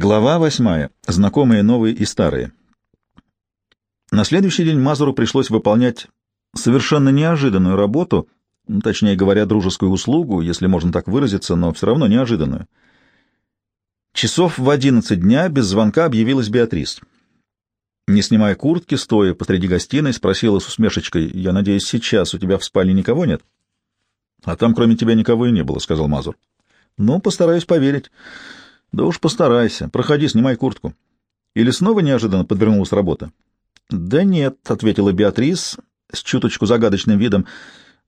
Глава восьмая. Знакомые новые и старые. На следующий день Мазуру пришлось выполнять совершенно неожиданную работу, ну, точнее говоря, дружескую услугу, если можно так выразиться, но все равно неожиданную. Часов в одиннадцать дня без звонка объявилась Беатрис. Не снимая куртки, стоя посреди гостиной, спросила с усмешечкой, «Я надеюсь, сейчас у тебя в спальне никого нет?» «А там кроме тебя никого и не было», — сказал Мазур. «Ну, постараюсь поверить». Да уж постарайся. Проходи, снимай куртку. Или снова неожиданно подвернулась работа? Да нет, ответила Беатрис с чуточку загадочным видом.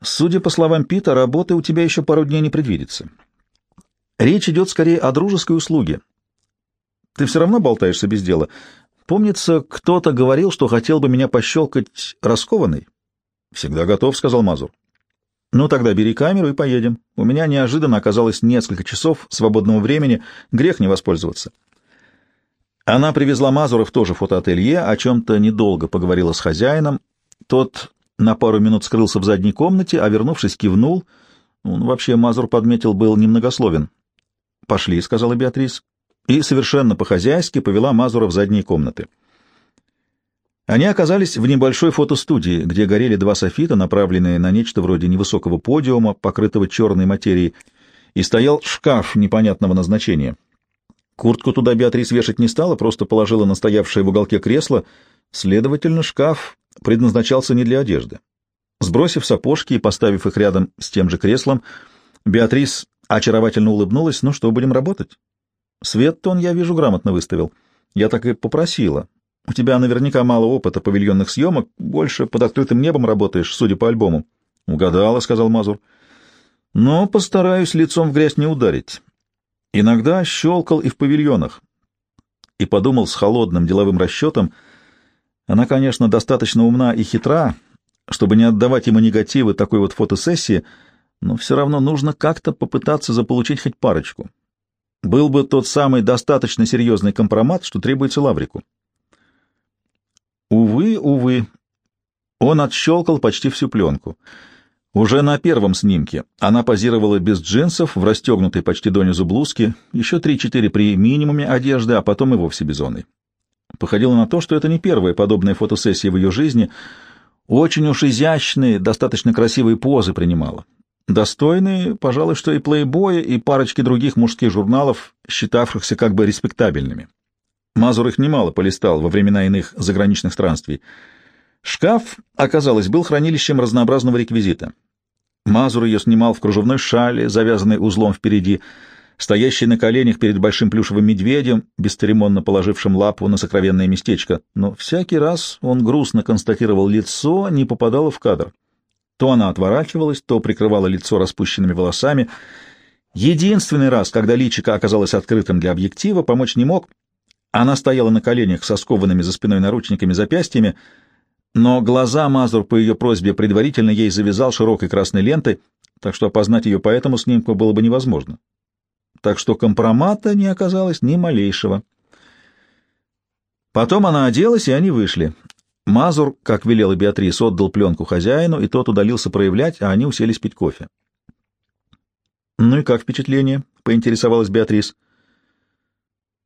Судя по словам Пита, работы у тебя еще пару дней не предвидится. Речь идет скорее о дружеской услуге. Ты все равно болтаешься без дела. Помнится, кто-то говорил, что хотел бы меня пощелкать раскованной. Всегда готов, сказал Мазур. «Ну, тогда бери камеру и поедем. У меня неожиданно оказалось несколько часов свободного времени, грех не воспользоваться». Она привезла Мазура в то же фотоателье, о чем-то недолго поговорила с хозяином. Тот на пару минут скрылся в задней комнате, а, вернувшись, кивнул. Он вообще, Мазур подметил, был немногословен. «Пошли», — сказала Беатрис, и совершенно по-хозяйски повела Мазура в задние комнаты. Они оказались в небольшой фотостудии, где горели два софита, направленные на нечто вроде невысокого подиума, покрытого черной материей, и стоял шкаф непонятного назначения. Куртку туда Беатрис вешать не стала, просто положила на стоявшее в уголке кресло, следовательно, шкаф предназначался не для одежды. Сбросив сапожки и поставив их рядом с тем же креслом, Беатрис очаровательно улыбнулась. «Ну что, будем работать?» «Свет-то он, я вижу, грамотно выставил. Я так и попросила. У тебя наверняка мало опыта павильонных съемок, больше под открытым небом работаешь, судя по альбому. — Угадала, — сказал Мазур. — Но постараюсь лицом в грязь не ударить. Иногда щелкал и в павильонах. И подумал с холодным деловым расчетом. Она, конечно, достаточно умна и хитра, чтобы не отдавать ему негативы такой вот фотосессии, но все равно нужно как-то попытаться заполучить хоть парочку. Был бы тот самый достаточно серьезный компромат, что требуется Лаврику. Увы, увы. Он отщелкал почти всю пленку. Уже на первом снимке она позировала без джинсов, в расстегнутой почти донизу блузке, еще три-четыре при минимуме одежды, а потом и вовсе бизоной. Походило на то, что это не первая подобная фотосессия в ее жизни. Очень уж изящные, достаточно красивые позы принимала. Достойные, пожалуй, что и плейбоя, и парочки других мужских журналов, считавшихся как бы респектабельными. Мазур их немало полистал во времена иных заграничных странствий. Шкаф, оказалось, был хранилищем разнообразного реквизита. Мазур ее снимал в кружевной шале, завязанной узлом впереди, стоящий на коленях перед большим плюшевым медведем, бесцеремонно положившим лапу на сокровенное местечко. Но всякий раз он грустно констатировал лицо, не попадало в кадр. То она отворачивалась, то прикрывала лицо распущенными волосами. Единственный раз, когда личико оказалось открытым для объектива, помочь не мог — она стояла на коленях со скованными за спиной наручниками запястьями, но глаза Мазур по ее просьбе предварительно ей завязал широкой красной лентой, так что опознать ее по этому снимку было бы невозможно. Так что компромата не оказалось ни малейшего. Потом она оделась, и они вышли. Мазур, как велела Беатрис, отдал пленку хозяину, и тот удалился проявлять, а они уселись пить кофе. «Ну и как впечатление?» — поинтересовалась Беатрис. —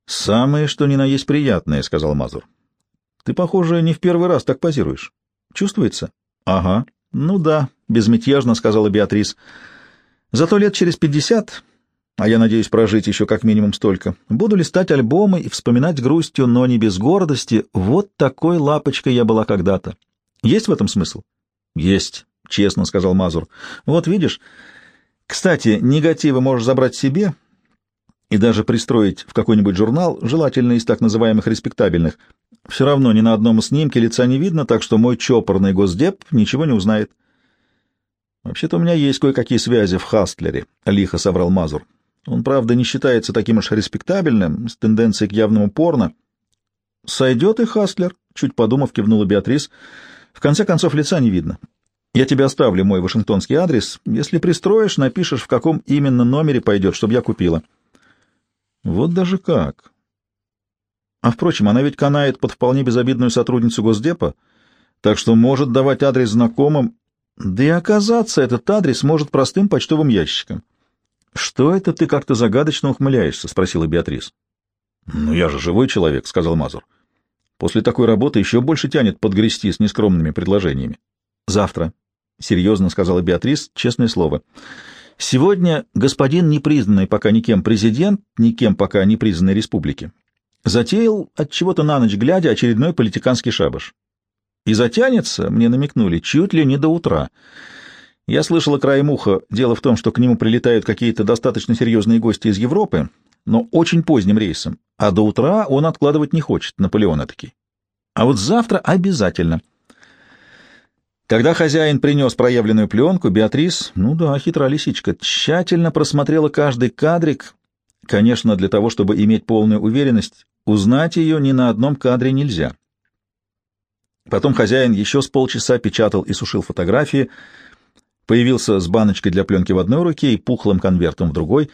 «Самое, что ни на есть приятное», — сказал Мазур. «Ты, похоже, не в первый раз так позируешь. Чувствуется?» «Ага. Ну да», — безмятежно сказала Беатрис. «Зато лет через пятьдесят, а я надеюсь прожить еще как минимум столько, буду листать альбомы и вспоминать грустью, но не без гордости. Вот такой лапочкой я была когда-то. Есть в этом смысл?» «Есть», — честно сказал Мазур. «Вот видишь. Кстати, негативы можешь забрать себе» и даже пристроить в какой-нибудь журнал, желательно из так называемых респектабельных. Все равно ни на одном снимке лица не видно, так что мой чопорный госдеп ничего не узнает. «Вообще-то у меня есть кое-какие связи в Хастлере», — лихо соврал Мазур. «Он, правда, не считается таким уж респектабельным, с тенденцией к явному порно». «Сойдет и Хастлер», — чуть подумав, кивнула Беатрис. «В конце концов, лица не видно. Я тебе оставлю мой вашингтонский адрес. Если пристроишь, напишешь, в каком именно номере пойдет, чтобы я купила». Вот даже как. А, впрочем, она ведь канает под вполне безобидную сотрудницу Госдепа, так что может давать адрес знакомым, да и оказаться этот адрес может простым почтовым ящиком. — Что это ты как-то загадочно ухмыляешься? — спросила Беатрис. Ну, я же живой человек, — сказал Мазур. После такой работы еще больше тянет подгрести с нескромными предложениями. Завтра, — серьезно сказала Беатрис, честное слово. Сегодня господин непризнанный пока никем президент, никем пока не признанной республики, затеял от чего-то на ночь глядя очередной политиканский шабаш. И затянется, мне намекнули, чуть ли не до утра. Я слышала краем уха, дело в том, что к нему прилетают какие-то достаточно серьезные гости из Европы, но очень поздним рейсом, а до утра он откладывать не хочет, Наполеон таки. А вот завтра обязательно. Когда хозяин принес проявленную пленку, Беатрис, ну да, хитра лисичка, тщательно просмотрела каждый кадрик, конечно, для того, чтобы иметь полную уверенность, узнать ее ни на одном кадре нельзя. Потом хозяин еще с полчаса печатал и сушил фотографии, появился с баночкой для пленки в одной руке и пухлым конвертом в другой,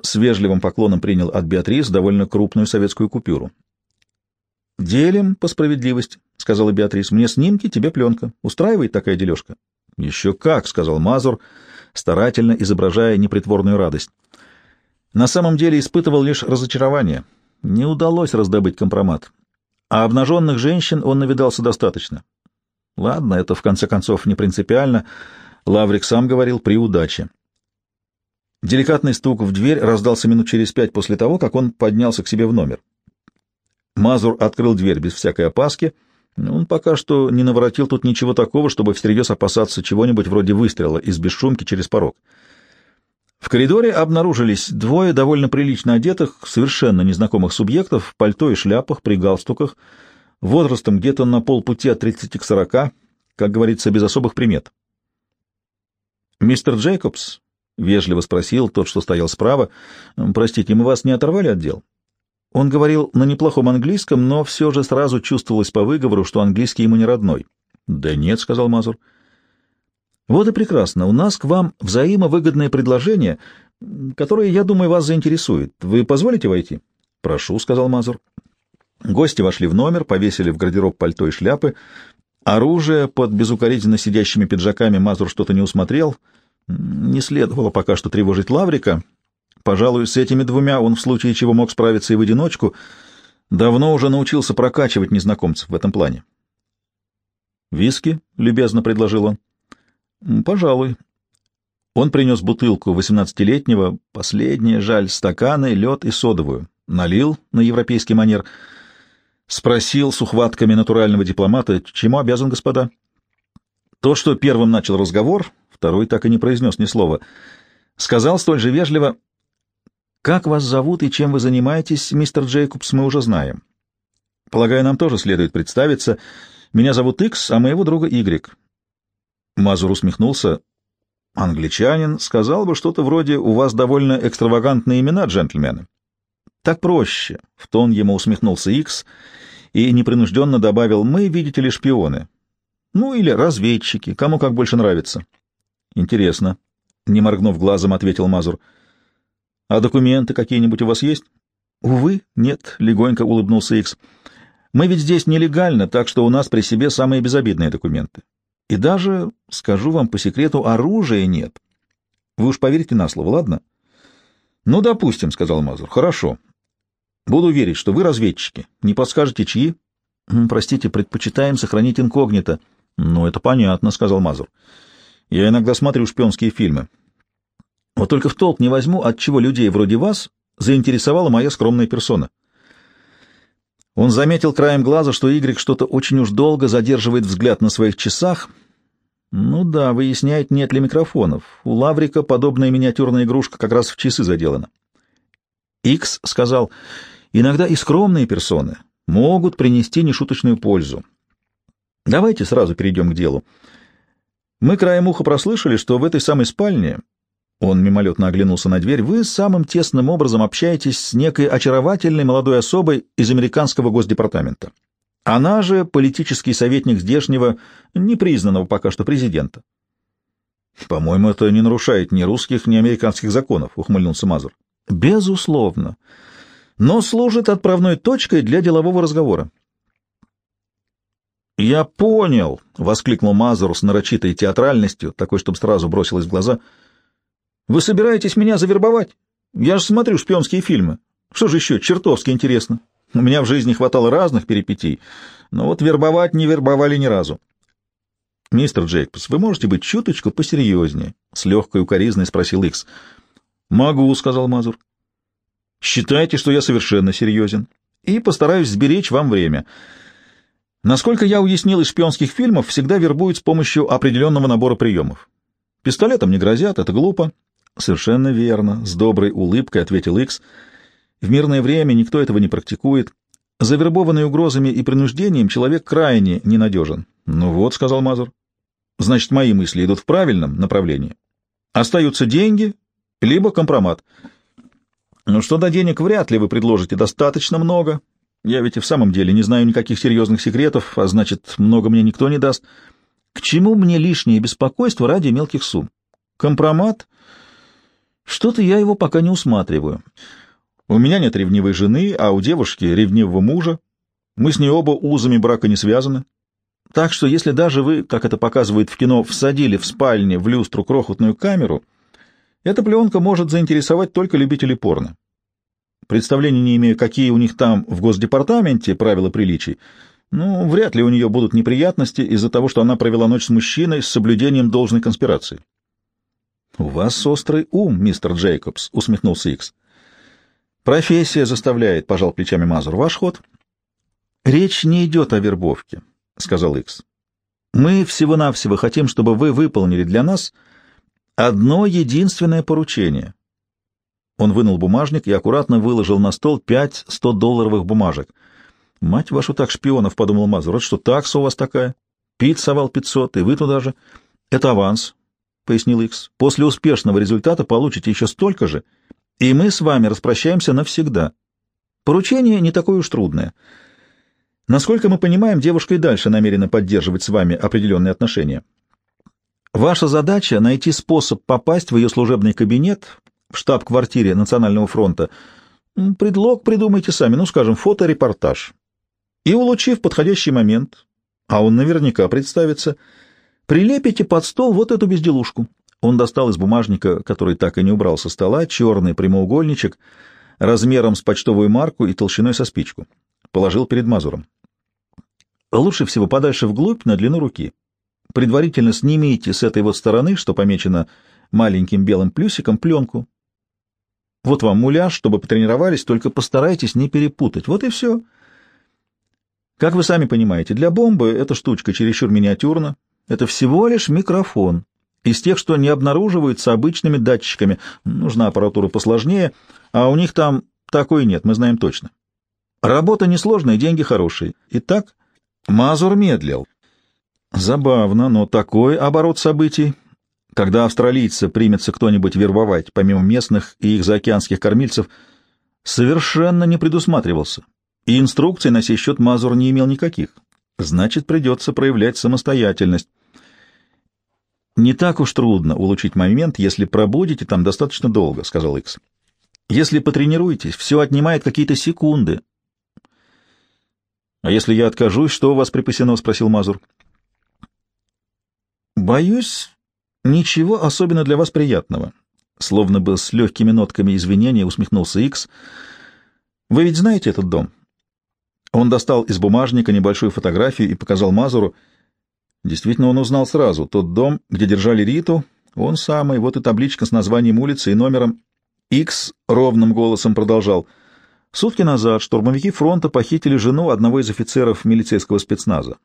с вежливым поклоном принял от Беатрис довольно крупную советскую купюру. «Делим по справедливости», — сказала Беатрис. «Мне снимки, тебе пленка. Устраивает такая дележка?» «Еще как», — сказал Мазур, старательно изображая непритворную радость. На самом деле испытывал лишь разочарование. Не удалось раздобыть компромат а обнаженных женщин он навидался достаточно. Ладно, это в конце концов не принципиально. Лаврик сам говорил при удаче. Деликатный стук в дверь раздался минут через пять после того, как он поднялся к себе в номер. Мазур открыл дверь без всякой опаски. Он пока что не наворотил тут ничего такого, чтобы всерьез опасаться чего-нибудь вроде выстрела из бесшумки через порог. В коридоре обнаружились двое довольно прилично одетых, совершенно незнакомых субъектов в пальто и шляпах при галстуках, возрастом где-то на полпути от 30 к 40, как говорится, без особых примет. «Мистер Джейкобс?» — вежливо спросил тот, что стоял справа. «Простите, мы вас не оторвали от дел?» Он говорил на неплохом английском, но все же сразу чувствовалось по выговору, что английский ему не родной. «Да нет», — сказал Мазур. Вот и прекрасно. У нас к вам взаимовыгодное предложение, которое, я думаю, вас заинтересует. Вы позволите войти? Прошу, сказал Мазур. Гости вошли в номер, повесили в гардероб пальто и шляпы. Оружие под безукоризненно сидящими пиджаками Мазур что-то не усмотрел. Не следовало пока что тревожить Лаврика. Пожалуй, с этими двумя он в случае чего мог справиться и в одиночку. Давно уже научился прокачивать незнакомцев в этом плане. «Виски?» — любезно предложил он. Пожалуй. Он принес бутылку восемнадцатилетнего, последнее, жаль, стаканы, лед и содовую. Налил на европейский манер. Спросил с ухватками натурального дипломата, чему обязан господа. То, что первым начал разговор, второй так и не произнес ни слова. Сказал столь же вежливо, «Как вас зовут и чем вы занимаетесь, мистер Джейкобс, мы уже знаем. Полагаю, нам тоже следует представиться. Меня зовут Икс, а моего друга Игрек. Мазур усмехнулся. Англичанин сказал бы что-то вроде «У вас довольно экстравагантные имена, джентльмены». «Так проще», — в тон ему усмехнулся Икс и непринужденно добавил «Мы, видите ли, шпионы». «Ну или разведчики, кому как больше нравится». «Интересно», — не моргнув глазом, ответил Мазур. «А документы какие-нибудь у вас есть?» «Увы, нет», — легонько улыбнулся Икс. «Мы ведь здесь нелегально, так что у нас при себе самые безобидные документы. И даже, скажу вам по секрету, оружия нет. Вы уж поверите на слово, ладно? — Ну, допустим, — сказал Мазур. — Хорошо. Буду верить, что вы разведчики. Не подскажете, чьи? — Простите, предпочитаем сохранить инкогнито. — Ну, это понятно, — сказал Мазур. — Я иногда смотрю шпионские фильмы. Вот только в толк не возьму, от чего людей вроде вас заинтересовала моя скромная персона. Он заметил краем глаза, что Игорь что-то очень уж долго задерживает взгляд на своих часах — ну да, выясняет, нет ли микрофонов. У Лаврика подобная миниатюрная игрушка как раз в часы заделана. Икс сказал, иногда и скромные персоны могут принести нешуточную пользу. Давайте сразу перейдем к делу. Мы краем уха прослышали, что в этой самой спальне, он мимолетно оглянулся на дверь, вы самым тесным образом общаетесь с некой очаровательной молодой особой из американского госдепартамента. Она же политический советник здешнего, непризнанного пока что президента. — По-моему, это не нарушает ни русских, ни американских законов, — ухмыльнулся Мазур. — Безусловно. Но служит отправной точкой для делового разговора. — Я понял, — воскликнул Мазур с нарочитой театральностью, такой, чтобы сразу бросилось в глаза. — Вы собираетесь меня завербовать? Я же смотрю шпионские фильмы. Что же еще чертовски интересно? У меня в жизни хватало разных перипетий, но вот вербовать не вербовали ни разу. «Мистер Джейкобс, вы можете быть чуточку посерьезнее?» — с легкой укоризной спросил Икс. «Могу», — сказал Мазур. «Считайте, что я совершенно серьезен, и постараюсь сберечь вам время. Насколько я уяснил из шпионских фильмов, всегда вербуют с помощью определенного набора приемов. Пистолетом не грозят, это глупо». «Совершенно верно», — с доброй улыбкой ответил Икс. «В мирное время никто этого не практикует. Завербованный угрозами и принуждением человек крайне ненадежен». «Ну вот», — сказал Мазур. Значит, мои мысли идут в правильном направлении. Остаются деньги, либо компромат. Но что до денег вряд ли вы предложите достаточно много. Я ведь и в самом деле не знаю никаких серьезных секретов, а значит, много мне никто не даст. К чему мне лишнее беспокойство ради мелких сумм? Компромат? Что-то я его пока не усматриваю. У меня нет ревнивой жены, а у девушки ревнивого мужа. Мы с ней оба узами брака не связаны. Так что если даже вы, как это показывает в кино, всадили в спальне в люстру крохотную камеру, эта пленка может заинтересовать только любителей порно. Представления не имею, какие у них там в Госдепартаменте правила приличий, ну, вряд ли у нее будут неприятности из-за того, что она провела ночь с мужчиной с соблюдением должной конспирации. — У вас острый ум, мистер Джейкобс, — усмехнулся Икс. — Профессия заставляет, — пожал плечами Мазур. — Ваш ход. — Речь не идет о вербовке. — сказал Икс. «Мы всего-навсего хотим, чтобы вы выполнили для нас одно единственное поручение». Он вынул бумажник и аккуратно выложил на стол пять сто-долларовых бумажек. «Мать вашу так шпионов», — подумал Мазур, — «вот что такса у вас такая? Пит совал пятьсот, и вы туда же. Это аванс», — пояснил Икс. «После успешного результата получите еще столько же, и мы с вами распрощаемся навсегда. Поручение не такое уж трудное». Насколько мы понимаем, девушка и дальше намерена поддерживать с вами определенные отношения. Ваша задача — найти способ попасть в ее служебный кабинет в штаб-квартире Национального фронта. Предлог придумайте сами, ну, скажем, фоторепортаж. И, улучив подходящий момент, а он наверняка представится, прилепите под стол вот эту безделушку. Он достал из бумажника, который так и не убрал со стола, черный прямоугольничек размером с почтовую марку и толщиной со спичку. Положил перед Мазуром. Лучше всего подальше вглубь на длину руки. Предварительно снимите с этой вот стороны, что помечено маленьким белым плюсиком, пленку. Вот вам муляж, чтобы потренировались, только постарайтесь не перепутать. Вот и все. Как вы сами понимаете, для бомбы эта штучка чересчур миниатюрна. Это всего лишь микрофон. Из тех, что не обнаруживаются обычными датчиками. Нужна аппаратура посложнее, а у них там такой нет, мы знаем точно. Работа несложная, деньги хорошие. Итак, Мазур медлил. Забавно, но такой оборот событий, когда австралийцы примется кто-нибудь вербовать, помимо местных и их заокеанских кормильцев, совершенно не предусматривался, и инструкций на сей счет Мазур не имел никаких. Значит, придется проявлять самостоятельность. «Не так уж трудно улучшить момент, если пробудете там достаточно долго», — сказал Икс. «Если потренируетесь, все отнимает какие-то секунды, — А если я откажусь, что у вас припасено? — спросил Мазур. — Боюсь, ничего особенно для вас приятного. Словно бы с легкими нотками извинения усмехнулся Икс. — Вы ведь знаете этот дом? Он достал из бумажника небольшую фотографию и показал Мазуру. Действительно, он узнал сразу. Тот дом, где держали Риту, он самый, вот и табличка с названием улицы и номером. Икс ровным голосом продолжал — Сутки назад штурмовики фронта похитили жену одного из офицеров милицейского спецназа.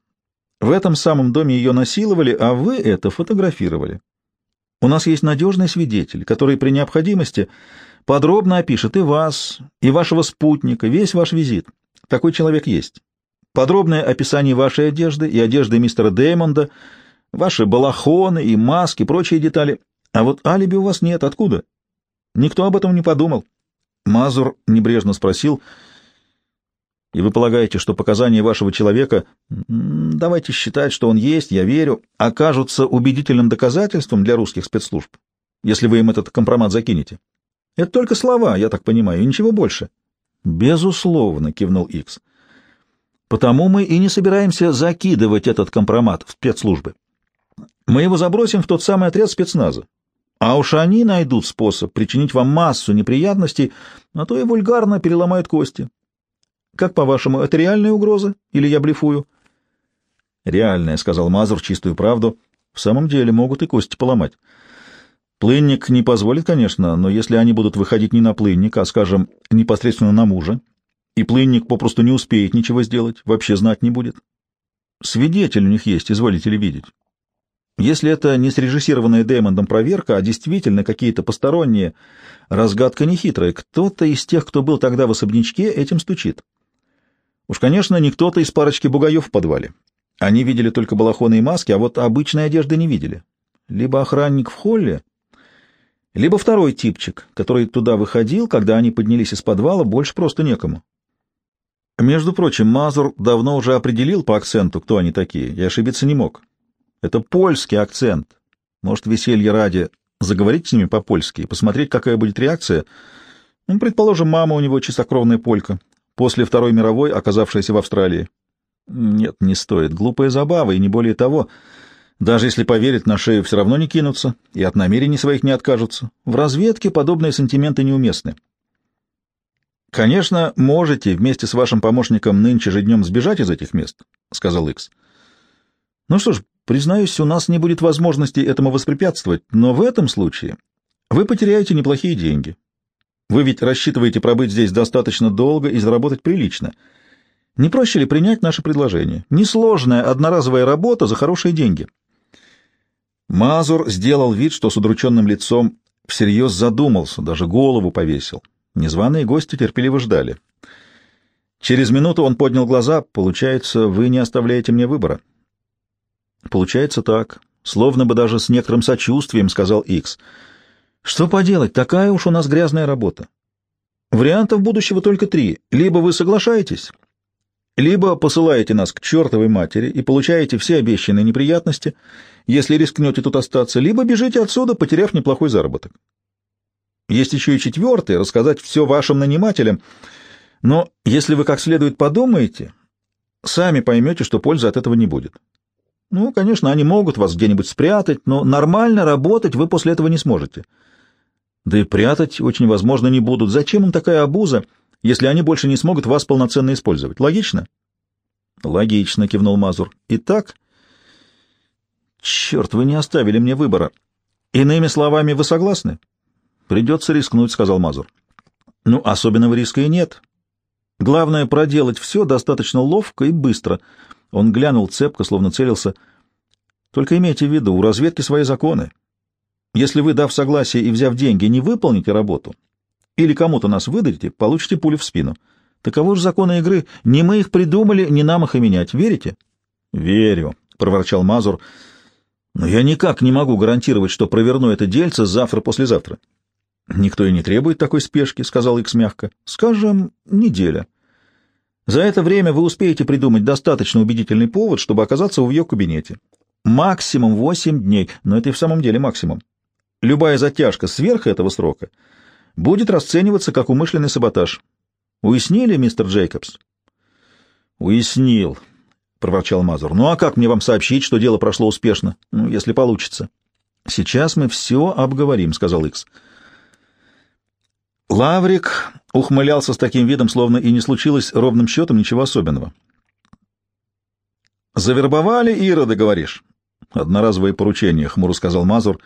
В этом самом доме ее насиловали, а вы это фотографировали. У нас есть надежный свидетель, который при необходимости подробно опишет и вас, и вашего спутника, весь ваш визит. Такой человек есть. Подробное описание вашей одежды и одежды мистера Деймонда, ваши балахоны и маски, прочие детали. А вот алиби у вас нет. Откуда? Никто об этом не подумал. Мазур небрежно спросил, «И вы полагаете, что показания вашего человека, давайте считать, что он есть, я верю, окажутся убедительным доказательством для русских спецслужб, если вы им этот компромат закинете? Это только слова, я так понимаю, и ничего больше». «Безусловно», — кивнул Икс. «Потому мы и не собираемся закидывать этот компромат в спецслужбы. Мы его забросим в тот самый отряд спецназа. А уж они найдут способ причинить вам массу неприятностей, а то и вульгарно переломают кости. Как, по-вашему, это реальная угроза? Или я блефую? — Реальная, — сказал Мазур чистую правду. — В самом деле могут и кости поломать. Плынник не позволит, конечно, но если они будут выходить не на плынник, а, скажем, непосредственно на мужа, и плынник попросту не успеет ничего сделать, вообще знать не будет. Свидетель у них есть, изволите ли видеть. Если это не срежиссированная Дэймондом проверка, а действительно какие-то посторонние, разгадка нехитрая, кто-то из тех, кто был тогда в особнячке, этим стучит. Уж, конечно, не кто-то из парочки бугаев в подвале. Они видели только балахоны и маски, а вот обычной одежды не видели. Либо охранник в холле, либо второй типчик, который туда выходил, когда они поднялись из подвала, больше просто некому. Между прочим, Мазур давно уже определил по акценту, кто они такие, и ошибиться не мог. Это польский акцент. Может, веселье ради заговорить с ними по-польски и посмотреть, какая будет реакция. Ну, предположим, мама у него чистокровная полька, после Второй мировой, оказавшаяся в Австралии. Нет, не стоит. Глупая забава, и не более того. Даже если поверить, на шею все равно не кинутся, и от намерений своих не откажутся. В разведке подобные сантименты неуместны. «Конечно, можете вместе с вашим помощником нынче же днем сбежать из этих мест», — сказал Икс. «Ну что ж, признаюсь, у нас не будет возможности этому воспрепятствовать, но в этом случае вы потеряете неплохие деньги. Вы ведь рассчитываете пробыть здесь достаточно долго и заработать прилично. Не проще ли принять наше предложение? Несложная одноразовая работа за хорошие деньги». Мазур сделал вид, что с удрученным лицом всерьез задумался, даже голову повесил. Незваные гости терпеливо ждали. Через минуту он поднял глаза. «Получается, вы не оставляете мне выбора?» «Получается так. Словно бы даже с некоторым сочувствием», — сказал Икс. «Что поделать, такая уж у нас грязная работа. Вариантов будущего только три. Либо вы соглашаетесь, либо посылаете нас к чертовой матери и получаете все обещанные неприятности, если рискнете тут остаться, либо бежите отсюда, потеряв неплохой заработок. Есть еще и четвертый — рассказать все вашим нанимателям, но если вы как следует подумаете, сами поймете, что пользы от этого не будет. Ну, конечно, они могут вас где-нибудь спрятать, но нормально работать вы после этого не сможете. Да и прятать очень возможно не будут. Зачем им такая обуза, если они больше не смогут вас полноценно использовать? Логично? Логично, кивнул Мазур. Итак, черт, вы не оставили мне выбора. Иными словами, вы согласны? Придется рискнуть, сказал Мазур. Ну, особенного риска и нет. Главное — проделать все достаточно ловко и быстро. Он глянул цепко, словно целился. Только имейте в виду, у разведки свои законы. Если вы, дав согласие и взяв деньги, не выполните работу, или кому-то нас выдадите, получите пулю в спину. Таковы же законы игры. Не мы их придумали, не нам их и менять. Верите? — Верю, — проворчал Мазур. — Но я никак не могу гарантировать, что проверну это дельце завтра-послезавтра. — Никто и не требует такой спешки, — сказал Икс мягко. — Скажем, неделя. За это время вы успеете придумать достаточно убедительный повод, чтобы оказаться в ее кабинете. Максимум восемь дней, но это и в самом деле максимум. Любая затяжка сверх этого срока будет расцениваться как умышленный саботаж. Уяснили, мистер Джейкобс? — Уяснил, — проворчал Мазур. — Ну а как мне вам сообщить, что дело прошло успешно? Ну, если получится. — Сейчас мы все обговорим, — сказал Икс. — Лаврик ухмылялся с таким видом, словно и не случилось ровным счетом ничего особенного. «Завербовали Ирода, говоришь?» «Одноразовое поручение», — хмуро сказал Мазур.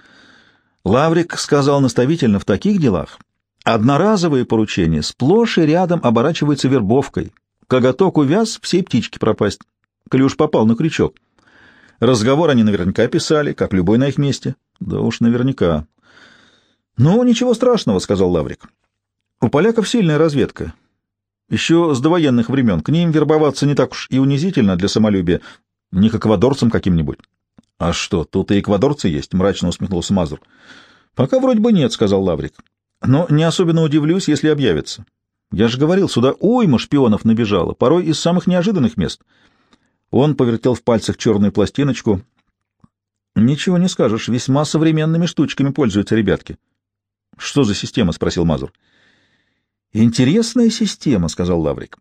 Лаврик сказал наставительно, в таких делах одноразовые поручения сплошь и рядом оборачиваются вербовкой. Коготок увяз, всей птички пропасть. Уж попал на крючок. Разговор они наверняка писали, как любой на их месте. Да уж наверняка. «Ну, ничего страшного», — сказал Лаврик. У поляков сильная разведка. Еще с довоенных времен. К ним вербоваться не так уж и унизительно для самолюбия, не к эквадорцам каким-нибудь. — А что, тут и эквадорцы есть? — мрачно усмехнулся Мазур. — Пока вроде бы нет, — сказал Лаврик. — Но не особенно удивлюсь, если объявится. Я же говорил, сюда уйма шпионов набежала, порой из самых неожиданных мест. Он повертел в пальцах черную пластиночку. — Ничего не скажешь, весьма современными штучками пользуются ребятки. — Что за система? — спросил Мазур. — «Интересная система», — сказал Лаврик.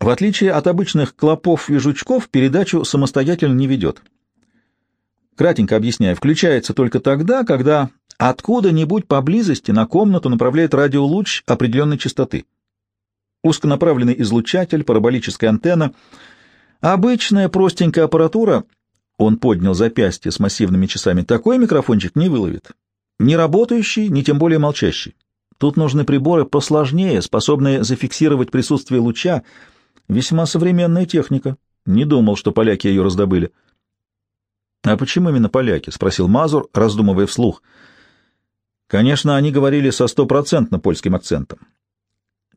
«В отличие от обычных клопов и жучков, передачу самостоятельно не ведет. Кратенько объясняю, включается только тогда, когда Откуда-нибудь поблизости на комнату направляет радиолуч определенной частоты. Узконаправленный излучатель, параболическая антенна. Обычная простенькая аппаратура, он поднял запястье с массивными часами, такой микрофончик не выловит. Не работающий, ни тем более молчащий. Тут нужны приборы посложнее, способные зафиксировать присутствие луча. Весьма современная техника. Не думал, что поляки ее раздобыли. — А почему именно поляки? — спросил Мазур, раздумывая вслух. Конечно, они говорили со стопроцентно польским акцентом.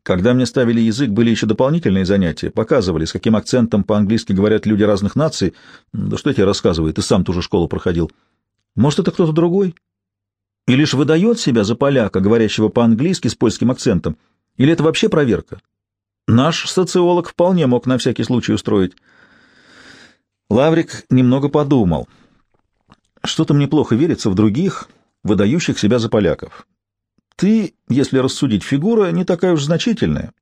Когда мне ставили язык, были еще дополнительные занятия, показывали, с каким акцентом по-английски говорят люди разных наций. Да что я тебе рассказываю, ты сам ту же школу проходил. Может, это кто-то другой? и лишь выдает себя за поляка, говорящего по-английски с польским акцентом, или это вообще проверка? Наш социолог вполне мог на всякий случай устроить. Лаврик немного подумал. Что-то мне плохо верится в других, выдающих себя за поляков. Ты, если рассудить, фигура не такая уж значительная.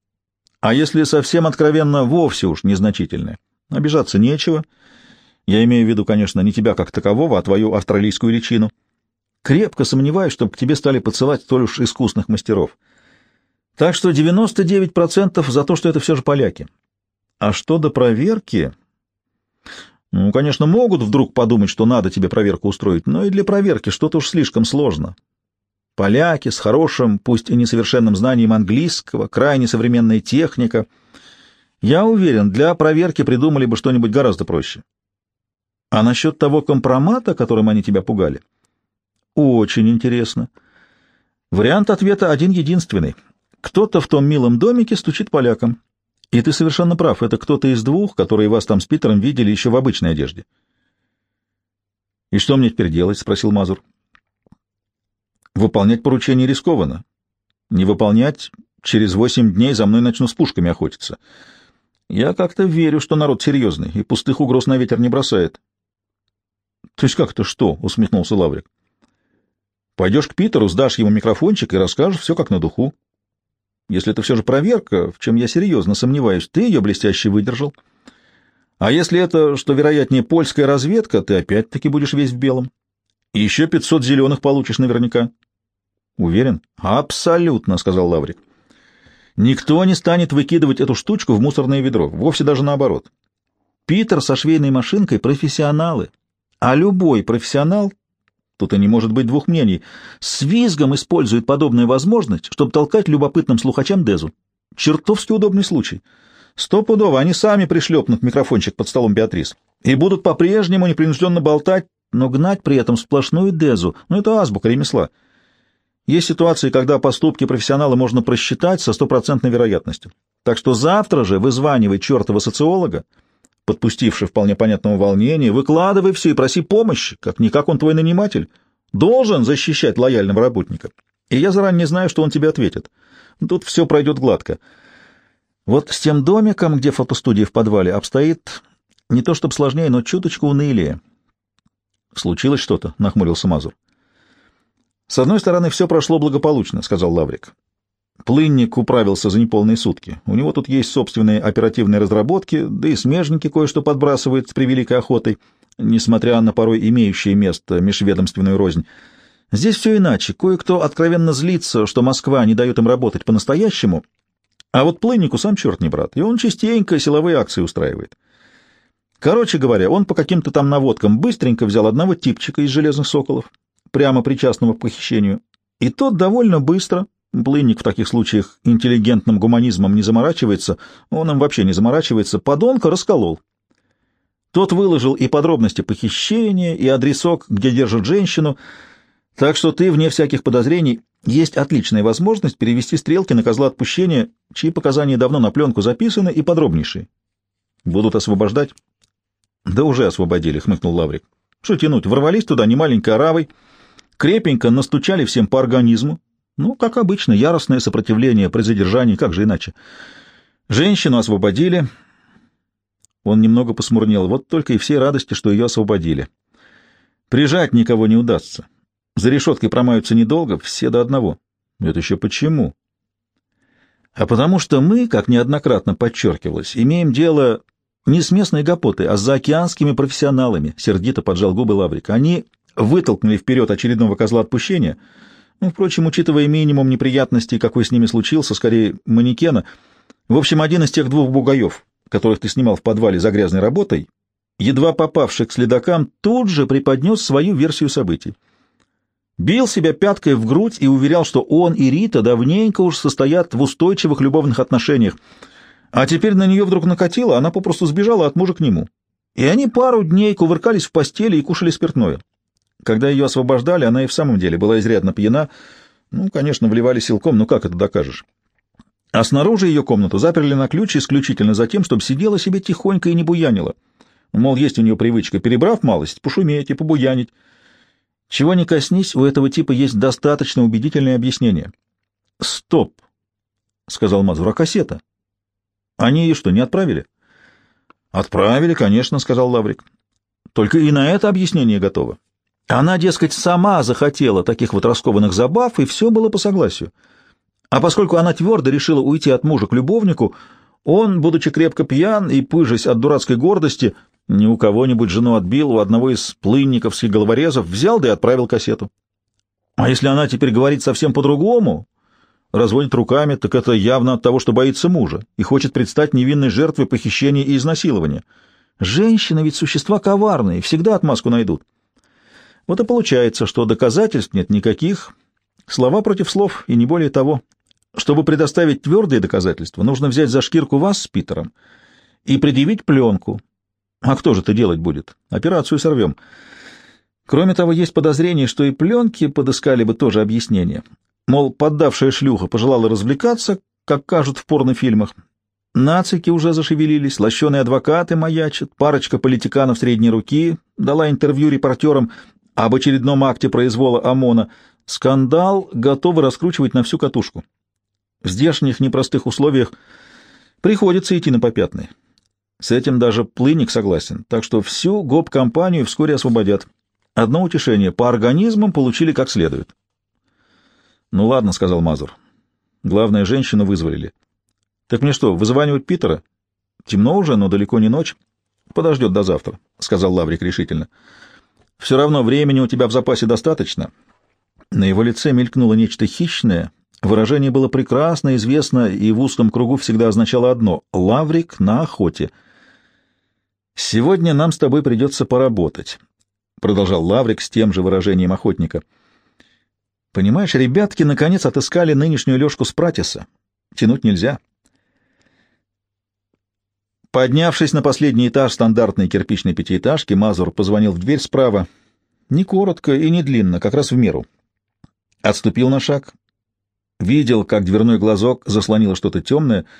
А если совсем откровенно, вовсе уж незначительная. Обижаться нечего. Я имею в виду, конечно, не тебя как такового, а твою австралийскую личину. Крепко сомневаюсь, чтобы к тебе стали подсылать столь уж искусных мастеров. Так что 99% за то, что это все же поляки. А что до проверки... Ну, конечно, могут вдруг подумать, что надо тебе проверку устроить, но и для проверки что-то уж слишком сложно. Поляки с хорошим, пусть и несовершенным знанием английского, крайне современная техника. Я уверен, для проверки придумали бы что-нибудь гораздо проще. А насчет того компромата, которым они тебя пугали, очень интересно. Вариант ответа один-единственный. Кто-то в том милом домике стучит полякам. И ты совершенно прав, это кто-то из двух, которые вас там с Питером видели еще в обычной одежде. — И что мне теперь делать? — спросил Мазур. — Выполнять поручение рискованно. Не выполнять, через восемь дней за мной начну с пушками охотиться. Я как-то верю, что народ серьезный и пустых угроз на ветер не бросает. — То есть как-то что? — усмехнулся Лаврик. Пойдешь к Питеру, сдашь ему микрофончик и расскажешь все как на духу. Если это все же проверка, в чем я серьезно сомневаюсь, ты ее блестяще выдержал. А если это, что вероятнее, польская разведка, ты опять-таки будешь весь в белом. И еще пятьсот зеленых получишь наверняка. Уверен? Абсолютно, — сказал Лаврик. Никто не станет выкидывать эту штучку в мусорное ведро, вовсе даже наоборот. Питер со швейной машинкой — профессионалы, а любой профессионал Тут и не может быть двух мнений. С визгом использует подобную возможность, чтобы толкать любопытным слухачам Дезу. Чертовски удобный случай. Стопудово они сами пришлепнут микрофончик под столом Беатрис и будут по-прежнему непринужденно болтать, но гнать при этом сплошную Дезу. Ну, это азбука ремесла. Есть ситуации, когда поступки профессионала можно просчитать со стопроцентной вероятностью. Так что завтра же вызванивай чертова социолога, подпустивший вполне понятного волнения, выкладывай все и проси помощи, как-никак он твой наниматель, должен защищать лояльного работника. И я заранее знаю, что он тебе ответит. Тут все пройдет гладко. Вот с тем домиком, где фотостудия в подвале, обстоит не то чтобы сложнее, но чуточку унылее. Случилось что-то, — нахмурился Мазур. С одной стороны, все прошло благополучно, — сказал Лаврик. Плынник управился за неполные сутки. У него тут есть собственные оперативные разработки, да и смежники кое-что подбрасывают с превеликой охотой, несмотря на порой имеющее место межведомственную рознь. Здесь все иначе. Кое-кто откровенно злится, что Москва не дает им работать по-настоящему, а вот Плыннику сам черт не брат, и он частенько силовые акции устраивает. Короче говоря, он по каким-то там наводкам быстренько взял одного типчика из «Железных соколов», прямо причастного к похищению, и тот довольно быстро Блынник в таких случаях интеллигентным гуманизмом не заморачивается, он им вообще не заморачивается, подонка расколол. Тот выложил и подробности похищения, и адресок, где держат женщину, так что ты, вне всяких подозрений, есть отличная возможность перевести стрелки на козла отпущения, чьи показания давно на пленку записаны и подробнейшие. Будут освобождать? — Да уже освободили, — хмыкнул Лаврик. — Что тянуть? Ворвались туда немаленькой оравой, крепенько настучали всем по организму, ну, как обычно, яростное сопротивление при задержании, как же иначе. Женщину освободили. Он немного посмурнел. Вот только и все радости, что ее освободили. Прижать никого не удастся. За решеткой промаются недолго, все до одного. Это еще почему? А потому что мы, как неоднократно подчеркивалось, имеем дело не с местной гопотой, а с заокеанскими профессионалами, — сердито поджал губы Лаврик. Они вытолкнули вперед очередного козла отпущения. Ну, впрочем, учитывая минимум неприятностей, какой с ними случился, скорее манекена. В общем, один из тех двух бугаев, которых ты снимал в подвале за грязной работой, едва попавший к следакам, тут же преподнес свою версию событий. Бил себя пяткой в грудь и уверял, что он и Рита давненько уж состоят в устойчивых любовных отношениях, а теперь на нее вдруг накатило, она попросту сбежала от мужа к нему. И они пару дней кувыркались в постели и кушали спиртное. Когда ее освобождали, она и в самом деле была изрядно пьяна. Ну, конечно, вливали силком, но как это докажешь? А снаружи ее комнату заперли на ключ исключительно за тем, чтобы сидела себе тихонько и не буянила. Мол, есть у нее привычка, перебрав малость, пошуметь и побуянить. Чего не коснись, у этого типа есть достаточно убедительное объяснение. — Стоп, — сказал Мазур, — а кассета? Они ее что, не отправили? — Отправили, конечно, — сказал Лаврик. — Только и на это объяснение готово. Она, дескать, сама захотела таких вот раскованных забав, и все было по согласию. А поскольку она твердо решила уйти от мужа к любовнику, он, будучи крепко пьян и пыжась от дурацкой гордости, не у кого-нибудь жену отбил, у одного из плынниковских головорезов, взял да и отправил кассету. А если она теперь говорит совсем по-другому, разводит руками, так это явно от того, что боится мужа и хочет предстать невинной жертвой похищения и изнасилования. Женщины ведь существа коварные, всегда отмазку найдут. Вот и получается, что доказательств нет никаких, слова против слов и не более того. Чтобы предоставить твердые доказательства, нужно взять за шкирку вас с Питером и предъявить пленку, а кто же это делать будет? Операцию сорвем. Кроме того, есть подозрение, что и пленки подыскали бы тоже объяснение. Мол, поддавшая шлюха пожелала развлекаться, как кажут в порнофильмах. Нацики уже зашевелились, лощеные адвокаты маячат, парочка политиканов средней руки дала интервью репортерам об очередном акте произвола ОМОНа. Скандал готовы раскручивать на всю катушку. В здешних непростых условиях приходится идти на попятные. С этим даже Плыник согласен, так что всю гоп-компанию вскоре освободят. Одно утешение — по организмам получили как следует. — Ну ладно, — сказал Мазур. — Главное, женщину вызволили. — Так мне что, вызванивать Питера? — Темно уже, но далеко не ночь. — Подождет до завтра, — сказал Лаврик решительно. — Все равно времени у тебя в запасе достаточно. На его лице мелькнуло нечто хищное. Выражение было прекрасно, известно и в узком кругу всегда означало одно — Лаврик на охоте — «Сегодня нам с тобой придется поработать», — продолжал Лаврик с тем же выражением охотника. «Понимаешь, ребятки наконец отыскали нынешнюю Лёшку Спратиса. Тянуть нельзя». Поднявшись на последний этаж стандартной кирпичной пятиэтажки, Мазур позвонил в дверь справа. Не коротко и не длинно, как раз в меру. Отступил на шаг. Видел, как дверной глазок заслонило что-то темное —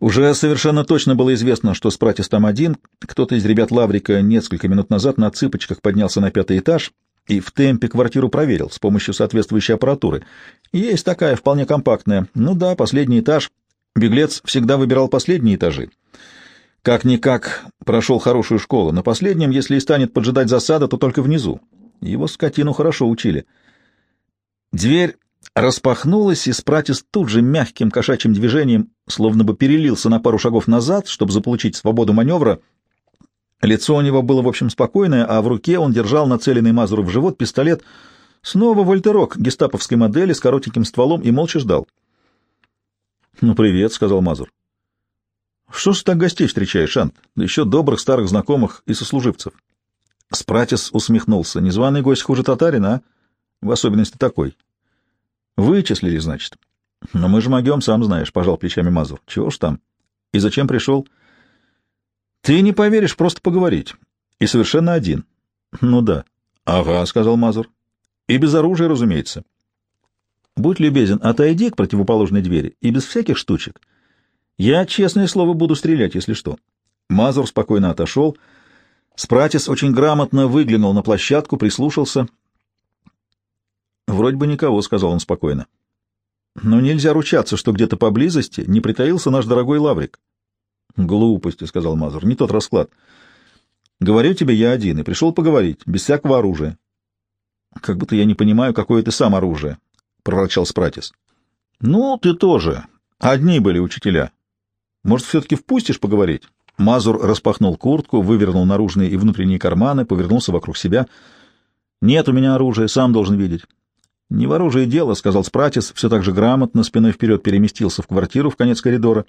уже совершенно точно было известно, что Спратис там один. Кто-то из ребят Лаврика несколько минут назад на цыпочках поднялся на пятый этаж и в темпе квартиру проверил с помощью соответствующей аппаратуры. Есть такая, вполне компактная. Ну да, последний этаж. Беглец всегда выбирал последние этажи. Как-никак прошел хорошую школу. На последнем, если и станет поджидать засада, то только внизу. Его скотину хорошо учили. Дверь распахнулась, и Спратис тут же мягким кошачьим движением словно бы перелился на пару шагов назад, чтобы заполучить свободу маневра. Лицо у него было, в общем, спокойное, а в руке он держал нацеленный Мазуру в живот пистолет. Снова вольтерок гестаповской модели с коротеньким стволом и молча ждал. — Ну, привет, — сказал Мазур. — Что ж так гостей встречаешь, Ант? Да еще добрых старых знакомых и сослуживцев. Спратис усмехнулся. — Незваный гость хуже татарина, а? В особенности такой. Вычислили, значит. Но мы же могем, сам знаешь, пожал плечами Мазур. Чего ж там? И зачем пришел? Ты не поверишь, просто поговорить. И совершенно один. Ну да. Ага, сказал Мазур. И без оружия, разумеется. Будь любезен, отойди к противоположной двери и без всяких штучек. Я, честное слово, буду стрелять, если что. Мазур спокойно отошел. Спратис очень грамотно выглянул на площадку, прислушался — «Вроде бы никого», — сказал он спокойно. «Но нельзя ручаться, что где-то поблизости не притаился наш дорогой Лаврик». «Глупости», — сказал Мазур, — «не тот расклад. Говорю тебе, я один, и пришел поговорить, без всякого оружия». «Как будто я не понимаю, какое ты сам оружие», — проворчал Спратис. «Ну, ты тоже. Одни были учителя. Может, все-таки впустишь поговорить?» Мазур распахнул куртку, вывернул наружные и внутренние карманы, повернулся вокруг себя — Нет у меня оружия, сам должен видеть. Не в оружие дело, — сказал Спратис, все так же грамотно, спиной вперед переместился в квартиру в конец коридора.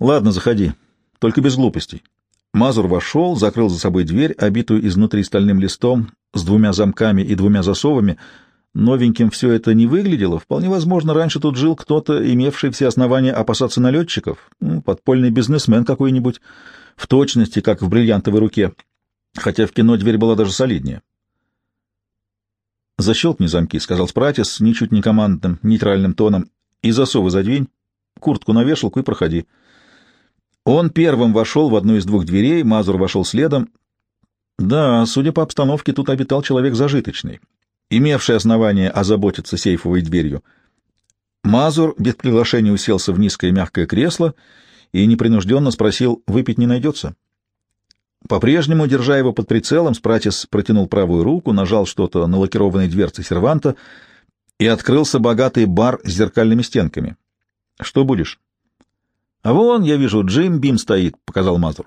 Ладно, заходи, только без глупостей. Мазур вошел, закрыл за собой дверь, обитую изнутри стальным листом, с двумя замками и двумя засовами. Новеньким все это не выглядело. Вполне возможно, раньше тут жил кто-то, имевший все основания опасаться налетчиков. Ну, подпольный бизнесмен какой-нибудь, в точности, как в бриллиантовой руке. Хотя в кино дверь была даже солиднее. «Защелкни замки», — сказал Спратис, ничуть не командным, нейтральным тоном, — «и засовы задвинь, куртку на вешалку и проходи». Он первым вошел в одну из двух дверей, Мазур вошел следом. Да, судя по обстановке, тут обитал человек зажиточный, имевший основание озаботиться сейфовой дверью. Мазур без приглашения уселся в низкое мягкое кресло и непринужденно спросил, выпить не найдется? По-прежнему, держа его под прицелом, Спратис протянул правую руку, нажал что-то на лакированной дверце серванта, и открылся богатый бар с зеркальными стенками. — Что будешь? — А вон, я вижу, Джим Бим стоит, — показал Мазур.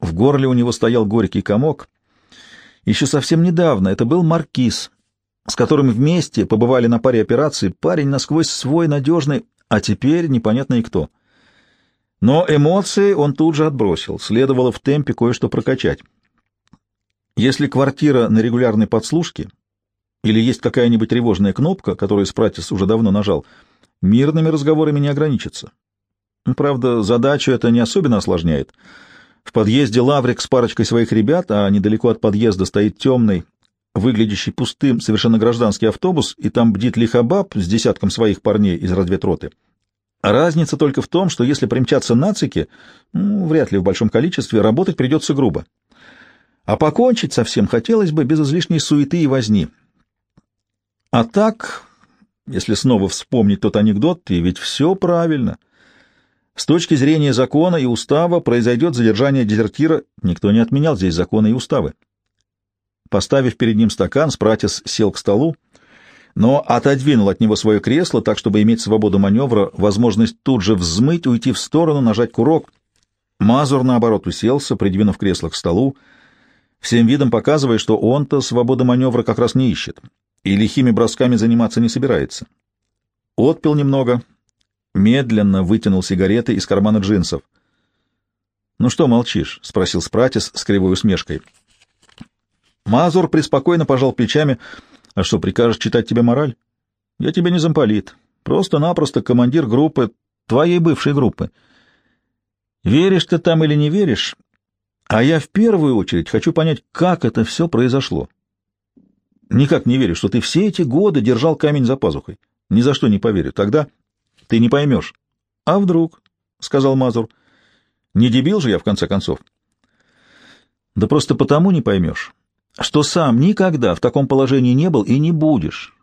В горле у него стоял горький комок. Еще совсем недавно это был маркиз, с которым вместе побывали на паре операций, парень насквозь свой, надежный, а теперь непонятно и кто — но эмоции он тут же отбросил, следовало в темпе кое-что прокачать. Если квартира на регулярной подслушке, или есть какая-нибудь тревожная кнопка, которую Спратис уже давно нажал, мирными разговорами не ограничится. Правда, задачу это не особенно осложняет. В подъезде Лаврик с парочкой своих ребят, а недалеко от подъезда стоит темный, выглядящий пустым, совершенно гражданский автобус, и там бдит лихобаб с десятком своих парней из разведроты. Разница только в том, что если примчаться нацики, ну, вряд ли в большом количестве, работать придется грубо. А покончить совсем хотелось бы без излишней суеты и возни. А так, если снова вспомнить тот анекдот, и ведь все правильно. С точки зрения закона и устава произойдет задержание дезертира, никто не отменял здесь законы и уставы. Поставив перед ним стакан, Спратис сел к столу, но отодвинул от него свое кресло так, чтобы иметь свободу маневра, возможность тут же взмыть, уйти в сторону, нажать курок. Мазур, наоборот, уселся, придвинув кресло к столу, всем видом показывая, что он-то свободу маневра как раз не ищет и лихими бросками заниматься не собирается. Отпил немного, медленно вытянул сигареты из кармана джинсов. — Ну что молчишь? — спросил Спратис с кривой усмешкой. Мазур преспокойно пожал плечами — а что, прикажешь читать тебе мораль? Я тебе не замполит. Просто-напросто командир группы, твоей бывшей группы. Веришь ты там или не веришь, а я в первую очередь хочу понять, как это все произошло. Никак не верю, что ты все эти годы держал камень за пазухой. Ни за что не поверю. Тогда ты не поймешь. — А вдруг? — сказал Мазур. — Не дебил же я, в конце концов. — Да просто потому не поймешь, что сам никогда в таком положении не был и не будешь.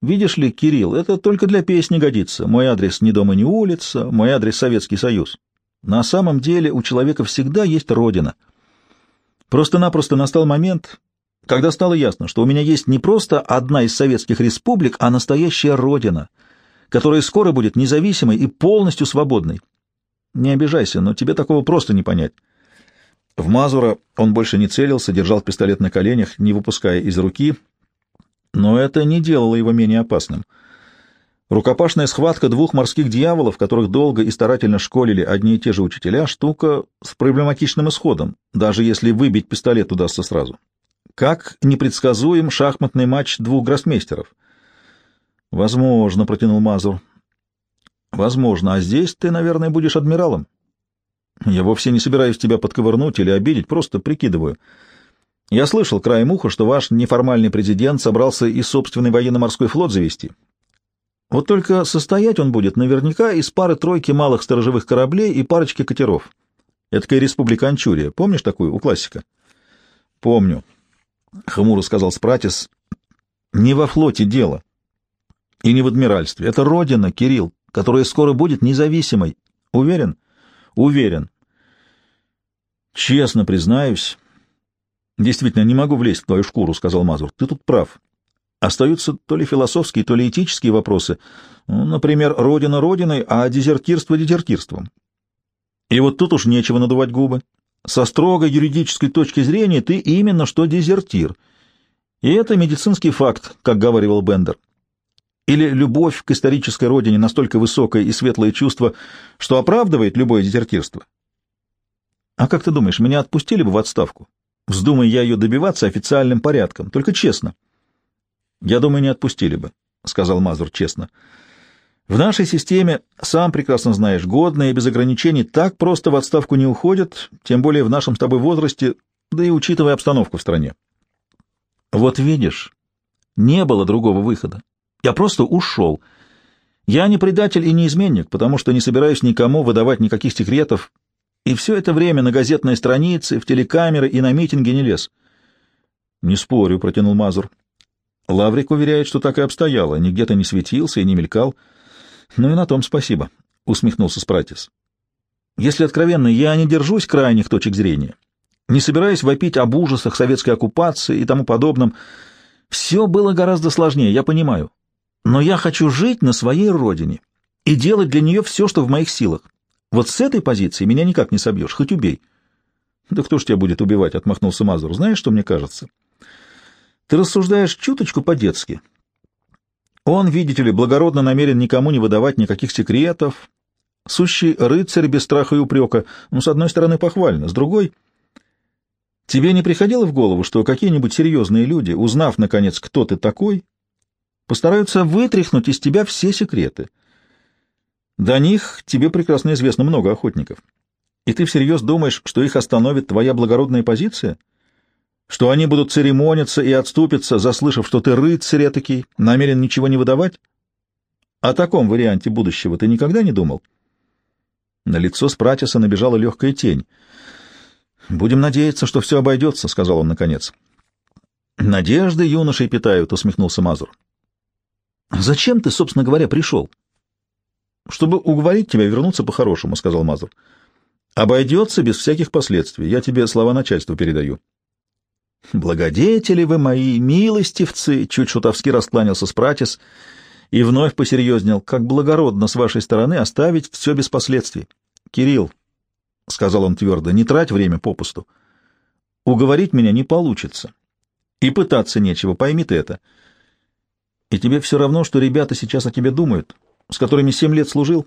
Видишь ли, Кирилл, это только для песни годится. Мой адрес ни дома, ни улица, мой адрес Советский Союз. На самом деле у человека всегда есть родина. Просто-напросто настал момент, когда стало ясно, что у меня есть не просто одна из советских республик, а настоящая родина, которая скоро будет независимой и полностью свободной. Не обижайся, но тебе такого просто не понять. В Мазура он больше не целился, держал пистолет на коленях, не выпуская из руки, но это не делало его менее опасным. Рукопашная схватка двух морских дьяволов, которых долго и старательно школили одни и те же учителя, штука с проблематичным исходом, даже если выбить пистолет удастся сразу. Как непредсказуем шахматный матч двух гроссмейстеров. «Возможно», — протянул Мазур. «Возможно. А здесь ты, наверное, будешь адмиралом». Я вовсе не собираюсь тебя подковырнуть или обидеть, просто прикидываю. Я слышал краем уха, что ваш неформальный президент собрался и собственный военно-морской флот завести. Вот только состоять он будет наверняка из пары-тройки малых сторожевых кораблей и парочки катеров. Эдакая республика Анчурия. Помнишь такую у классика? — Помню, — хмуро сказал Спратис. — Не во флоте дело. И не в адмиральстве. Это родина, Кирилл, которая скоро будет независимой. Уверен? — Уверен. Честно признаюсь, действительно не могу влезть в твою шкуру, сказал Мазур. Ты тут прав. Остаются то ли философские, то ли этические вопросы. Ну, например, родина родиной, а дезертирство дезертирством. И вот тут уж нечего надувать губы. Со строгой юридической точки зрения ты именно что дезертир, И это медицинский факт, как говаривал Бендер. Или любовь к исторической родине настолько высокое и светлое чувство, что оправдывает любое дезертирство? А как ты думаешь, меня отпустили бы в отставку? Вздумай я ее добиваться официальным порядком, только честно. Я думаю, не отпустили бы, — сказал Мазур честно. В нашей системе, сам прекрасно знаешь, годные и без ограничений так просто в отставку не уходят, тем более в нашем с тобой возрасте, да и учитывая обстановку в стране. Вот видишь, не было другого выхода. Я просто ушел. Я не предатель и не изменник, потому что не собираюсь никому выдавать никаких секретов, и все это время на газетной странице, в телекамеры и на митинги не лез. — Не спорю, — протянул Мазур. Лаврик уверяет, что так и обстояло, нигде-то не светился и не мелькал. — Ну и на том спасибо, — усмехнулся Спратис. — Если откровенно, я не держусь крайних точек зрения. Не собираюсь вопить об ужасах советской оккупации и тому подобном. Все было гораздо сложнее, я понимаю. Но я хочу жить на своей родине и делать для нее все, что в моих силах. Вот с этой позиции меня никак не собьешь, хоть убей. — Да кто ж тебя будет убивать? — отмахнулся Мазур. — Знаешь, что мне кажется? Ты рассуждаешь чуточку по-детски. Он, видите ли, благородно намерен никому не выдавать никаких секретов. Сущий рыцарь без страха и упрека. Ну, с одной стороны, похвально, с другой... Тебе не приходило в голову, что какие-нибудь серьезные люди, узнав, наконец, кто ты такой, постараются вытряхнуть из тебя все секреты — до них тебе прекрасно известно много охотников. И ты всерьез думаешь, что их остановит твоя благородная позиция? Что они будут церемониться и отступиться, заслышав, что ты рыцарь этакий, намерен ничего не выдавать? О таком варианте будущего ты никогда не думал? На лицо Спратиса набежала легкая тень. «Будем надеяться, что все обойдется», — сказал он наконец. «Надежды юношей питают», — усмехнулся Мазур. «Зачем ты, собственно говоря, пришел?» чтобы уговорить тебя вернуться по-хорошему, — сказал Мазур. — Обойдется без всяких последствий. Я тебе слова начальства передаю. — Благодетели вы мои, милостивцы! — чуть шутовски раскланялся Спратис и вновь посерьезнел. — Как благородно с вашей стороны оставить все без последствий. — Кирилл, — сказал он твердо, — не трать время попусту. Уговорить меня не получится. И пытаться нечего, пойми ты это. И тебе все равно, что ребята сейчас о тебе думают. — с которыми семь лет служил?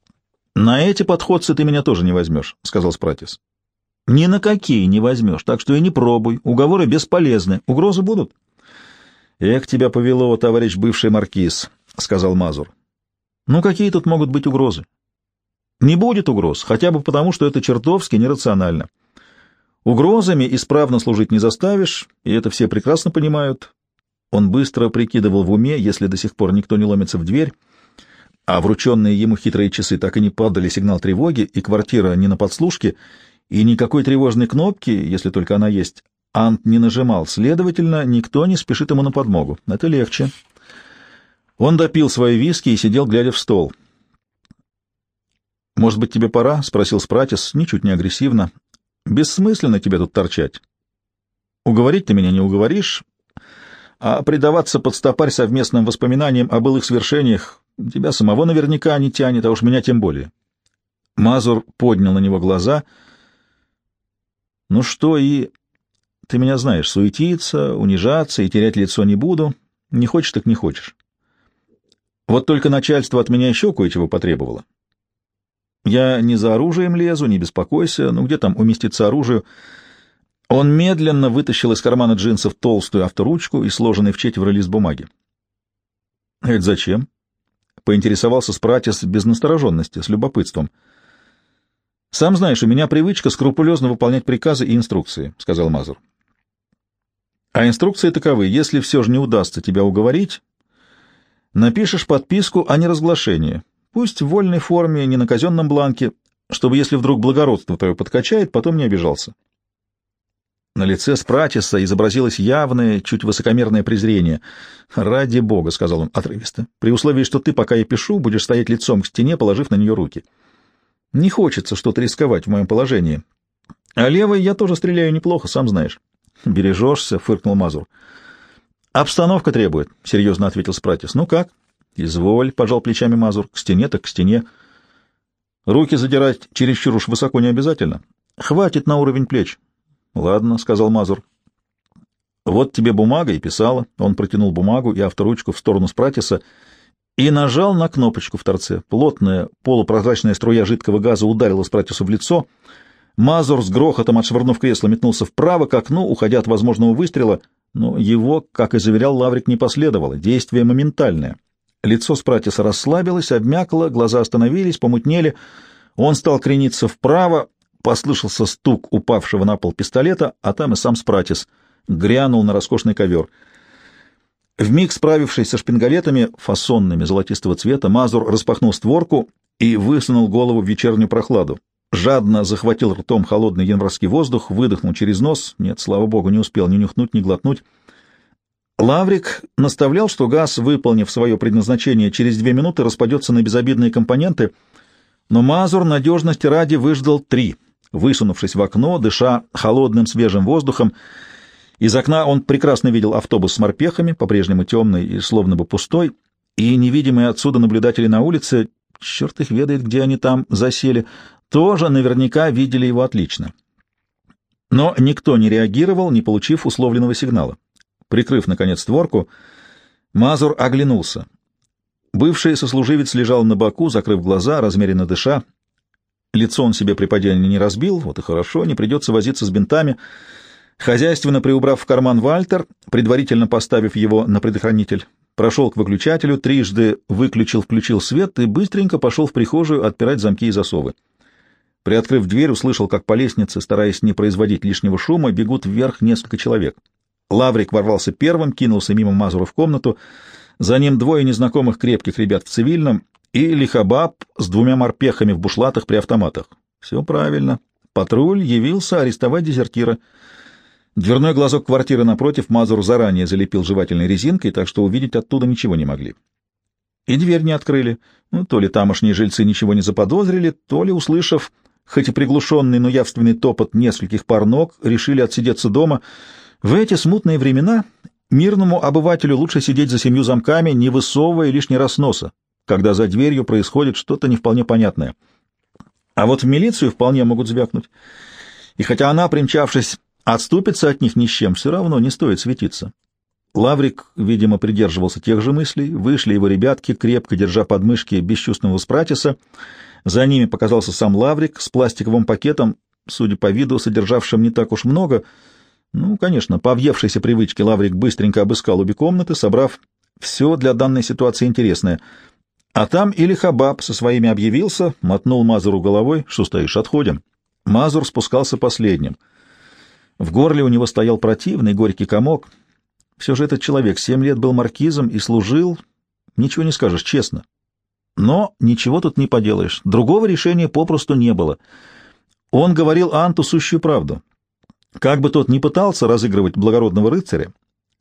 — На эти подходцы ты меня тоже не возьмешь, — сказал Спратис. — Ни на какие не возьмешь, так что и не пробуй. Уговоры бесполезны. Угрозы будут? — Эх, тебя повело, товарищ бывший маркиз, — сказал Мазур. — Ну, какие тут могут быть угрозы? — Не будет угроз, хотя бы потому, что это чертовски нерационально. Угрозами исправно служить не заставишь, и это все прекрасно понимают. Он быстро прикидывал в уме, если до сих пор никто не ломится в дверь, а врученные ему хитрые часы так и не подали сигнал тревоги, и квартира не на подслушке, и никакой тревожной кнопки, если только она есть, Ант не нажимал, следовательно, никто не спешит ему на подмогу. Это легче. Он допил свои виски и сидел, глядя в стол. «Может быть, тебе пора?» — спросил Спратис, ничуть не агрессивно. «Бессмысленно тебе тут торчать. Уговорить ты меня не уговоришь, а предаваться под стопарь совместным воспоминаниям о былых свершениях Тебя самого наверняка не тянет, а уж меня тем более. Мазур поднял на него глаза. Ну что и... Ты меня знаешь, суетиться, унижаться и терять лицо не буду. Не хочешь, так не хочешь. Вот только начальство от меня еще кое-чего потребовало. Я не за оружием лезу, не беспокойся. Ну где там уместиться оружию? Он медленно вытащил из кармана джинсов толстую авторучку и сложенный в четверо лист бумаги. — Это зачем? поинтересовался Спратис без настороженности, с любопытством. «Сам знаешь, у меня привычка скрупулезно выполнять приказы и инструкции», — сказал Мазур. «А инструкции таковы. Если все же не удастся тебя уговорить, напишешь подписку о неразглашении, пусть в вольной форме, не на казенном бланке, чтобы, если вдруг благородство твое подкачает, потом не обижался». На лице Спратиса изобразилось явное, чуть высокомерное презрение. «Ради бога», — сказал он отрывисто, — «при условии, что ты, пока я пишу, будешь стоять лицом к стене, положив на нее руки. Не хочется что-то рисковать в моем положении. А левой я тоже стреляю неплохо, сам знаешь». «Бережешься», — фыркнул Мазур. «Обстановка требует», — серьезно ответил Спратис. «Ну как?» «Изволь», — пожал плечами Мазур. «К стене так к стене». «Руки задирать чересчур уж высоко не обязательно. Хватит на уровень плеч». — Ладно, — сказал Мазур. Вот тебе бумага и писала. Он протянул бумагу и авторучку в сторону Спратиса и нажал на кнопочку в торце. Плотная полупрозрачная струя жидкого газа ударила Спратису в лицо. Мазур с грохотом, отшвырнув кресло, метнулся вправо к окну, уходя от возможного выстрела, но его, как и заверял Лаврик, не последовало. Действие моментальное. Лицо Спратиса расслабилось, обмякло, глаза остановились, помутнели. Он стал крениться вправо, послышался стук упавшего на пол пистолета, а там и сам Спратис — грянул на роскошный ковер. Вмиг справившись со шпингалетами, фасонными золотистого цвета, Мазур распахнул створку и высунул голову в вечернюю прохладу. Жадно захватил ртом холодный январский воздух, выдохнул через нос. Нет, слава богу, не успел ни нюхнуть, ни глотнуть. Лаврик наставлял, что газ, выполнив свое предназначение, через две минуты распадется на безобидные компоненты, но Мазур надежности ради выждал три, высунувшись в окно, дыша холодным свежим воздухом, из окна он прекрасно видел автобус с морпехами, по-прежнему темный и словно бы пустой, и невидимые отсюда наблюдатели на улице, черт их ведает, где они там засели, тоже наверняка видели его отлично. Но никто не реагировал, не получив условленного сигнала. Прикрыв, наконец, створку, Мазур оглянулся. Бывший сослуживец лежал на боку, закрыв глаза, размеренно дыша. Лицо он себе при падении не разбил, вот и хорошо, не придется возиться с бинтами — Хозяйственно приубрав в карман Вальтер, предварительно поставив его на предохранитель, прошел к выключателю, трижды выключил-включил свет и быстренько пошел в прихожую отпирать замки и засовы. Приоткрыв дверь, услышал, как по лестнице, стараясь не производить лишнего шума, бегут вверх несколько человек. Лаврик ворвался первым, кинулся мимо Мазура в комнату, за ним двое незнакомых крепких ребят в цивильном и лихабаб с двумя морпехами в бушлатах при автоматах. Все правильно. Патруль явился арестовать дезертира — Дверной глазок квартиры напротив Мазур заранее залепил жевательной резинкой, так что увидеть оттуда ничего не могли. И дверь не открыли. Ну, то ли тамошние жильцы ничего не заподозрили, то ли, услышав, хоть и приглушенный, но явственный топот нескольких пар ног, решили отсидеться дома. В эти смутные времена мирному обывателю лучше сидеть за семью замками, не высовывая лишний раз носа, когда за дверью происходит что-то не вполне понятное. А вот в милицию вполне могут звякнуть. И хотя она, примчавшись, Отступиться от них ни с чем все равно не стоит светиться. Лаврик, видимо, придерживался тех же мыслей. Вышли его ребятки, крепко держа подмышки бесчувственного спратиса. За ними показался сам Лаврик с пластиковым пакетом, судя по виду, содержавшим не так уж много. Ну, конечно, по въевшейся привычке Лаврик быстренько обыскал обе комнаты, собрав все для данной ситуации интересное. А там или Хабаб со своими объявился, мотнул Мазуру головой. «Что стоишь? Отходим». Мазур спускался последним — в горле у него стоял противный горький комок. Все же этот человек семь лет был маркизом и служил, ничего не скажешь, честно. Но ничего тут не поделаешь, другого решения попросту не было. Он говорил Анту сущую правду. Как бы тот ни пытался разыгрывать благородного рыцаря,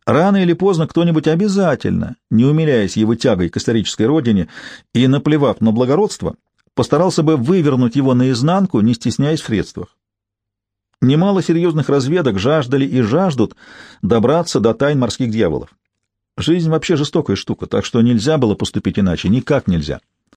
рано или поздно кто-нибудь обязательно, не умиляясь его тягой к исторической родине и наплевав на благородство, постарался бы вывернуть его наизнанку, не стесняясь в средствах. Немало серьезных разведок жаждали и жаждут добраться до тайн морских дьяволов. Жизнь вообще жестокая штука, так что нельзя было поступить иначе, никак нельзя.